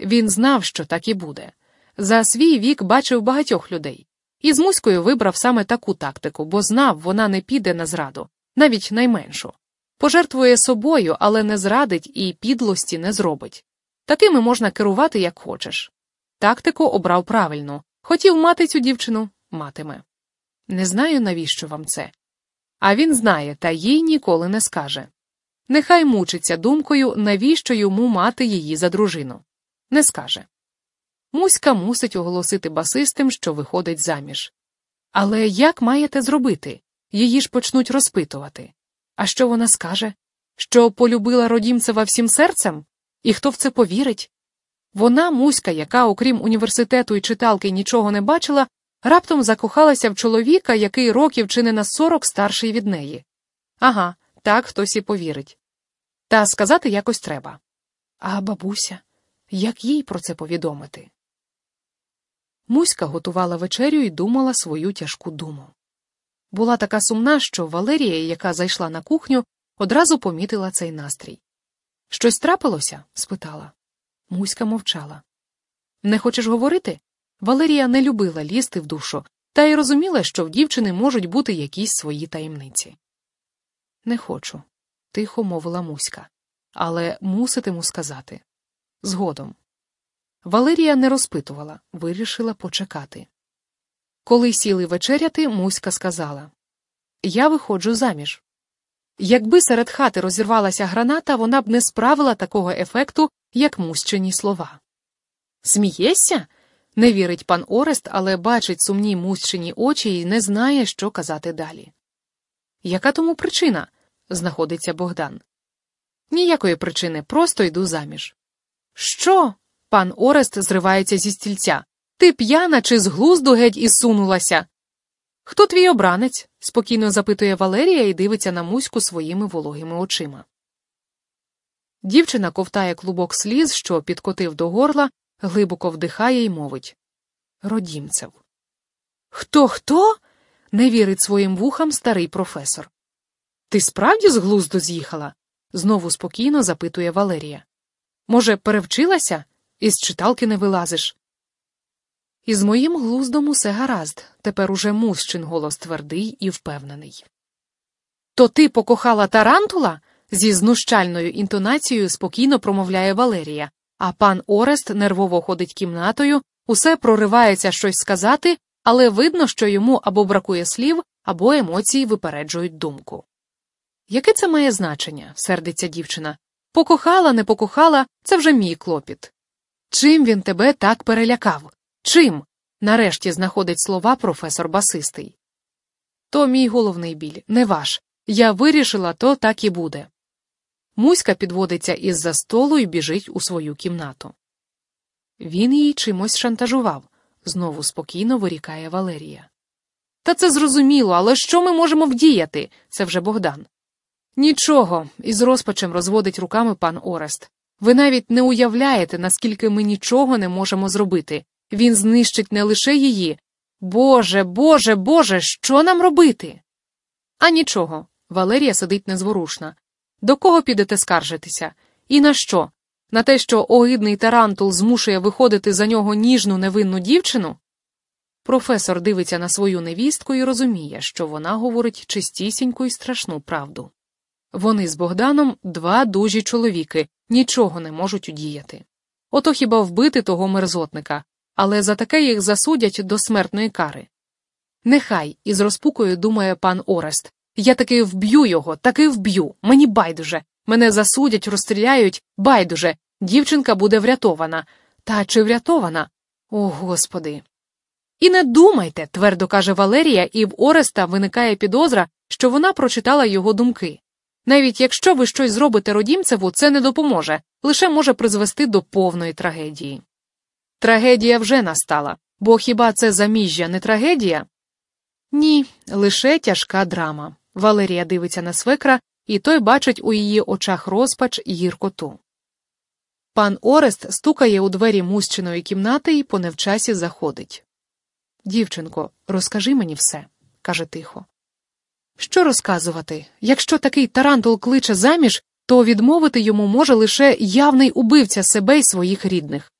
Він знав, що так і буде. За свій вік бачив багатьох людей. І з Муською вибрав саме таку тактику, бо знав, вона не піде на зраду, навіть найменшу. Пожертвує собою, але не зрадить і підлості не зробить. Такими можна керувати, як хочеш. Тактику обрав правильно. Хотів мати цю дівчину матиме. Не знаю, навіщо вам це. А він знає, та їй ніколи не скаже. Нехай мучиться думкою, навіщо йому мати її за дружину. Не скаже. Муська мусить оголосити басистим, що виходить заміж. Але як маєте зробити? Її ж почнуть розпитувати. А що вона скаже? Що полюбила Родімцева всім серцем? І хто в це повірить? Вона, Муська, яка, окрім університету і читалки, нічого не бачила, раптом закохалася в чоловіка, який років чи не на сорок старший від неї. Ага, так хтось і повірить. Та сказати якось треба. А бабуся, як їй про це повідомити? Муська готувала вечерю і думала свою тяжку думу. Була така сумна, що Валерія, яка зайшла на кухню, одразу помітила цей настрій. Щось трапилося? спитала. Муська мовчала. Не хочеш говорити? Валерія не любила лізти в душу, та й розуміла, що в дівчини можуть бути якісь свої таємниці. Не хочу, тихо мовила Муська, але муситиму сказати. Згодом. Валерія не розпитувала, вирішила почекати. Коли сіли вечеряти, Муська сказала Я виходжу заміж. Якби серед хати розірвалася граната, вона б не справила такого ефекту, як мущені слова. Смієшся? Не вірить пан Орест, але бачить сумні мущені очі і не знає, що казати далі. Яка тому причина? знаходиться Богдан. Ніякої причини, просто йду заміж. Що? Пан Орест зривається зі стільця. Ти п'яна чи з глузду геть і сунулася? Хто твій обранець? спокійно запитує Валерія і дивиться на муську своїми вологими очима. Дівчина ковтає клубок сліз, що підкотив до горла, глибоко вдихає і мовить Родімцев. Хто, хто? не вірить своїм вухам старий професор. Ти справді з глузду з'їхала? знову спокійно запитує Валерія. Може, перевчилася? Із читалки не вилазиш. Із моїм глуздом усе гаразд, тепер уже мущин голос твердий і впевнений. То ти покохала тарантула? зі знущальною інтонацією спокійно промовляє Валерія, а пан Орест нервово ходить кімнатою, усе проривається щось сказати, але видно, що йому або бракує слів, або емоції випереджують думку. Яке це має значення? сердиться дівчина. Покохала, не покохала, це вже мій клопіт. Чим він тебе так перелякав? Чим? Нарешті знаходить слова професор басистий. То мій головний біль, не ваш. Я вирішила, то так і буде. Муська підводиться із за столу і біжить у свою кімнату. Він її чимось шантажував, знову спокійно вирікає Валерія. Та це зрозуміло, але що ми можемо вдіяти? Це вже Богдан. Нічого, із розпачем розводить руками пан Орест. Ви навіть не уявляєте, наскільки ми нічого не можемо зробити. Він знищить не лише її. Боже, Боже, Боже, що нам робити? А нічого. Валерія сидить незворушна. До кого підете скаржитися? І на що? На те, що огидний тарантул змушує виходити за нього ніжну невинну дівчину? Професор дивиться на свою невістку і розуміє, що вона говорить чистісіньку і страшну правду. Вони з Богданом два дужі чоловіки, нічого не можуть удіяти. Ото хіба вбити того мерзотника, але за таке їх засудять до смертної кари. Нехай із розпукою думає пан Орест я таки вб'ю його, таки вб'ю. Мені байдуже. Мене засудять, розстріляють, байдуже. Дівчинка буде врятована. Та чи врятована? О, господи. І не думайте, твердо каже Валерія, і в Ореста виникає підозра, що вона прочитала його думки. Навіть якщо ви щось зробите родімцеву, це не допоможе, лише може призвести до повної трагедії. Трагедія вже настала, бо хіба це заміжжя не трагедія? Ні, лише тяжка драма. Валерія дивиться на свекра, і той бачить у її очах розпач і гіркоту. Пан Орест стукає у двері мущиної кімнати і по невчасі заходить. Дівчинко, розкажи мені все, каже тихо. Що розказувати? Якщо такий тарантул кличе заміж, то відмовити йому може лише явний убивця себе й своїх рідних.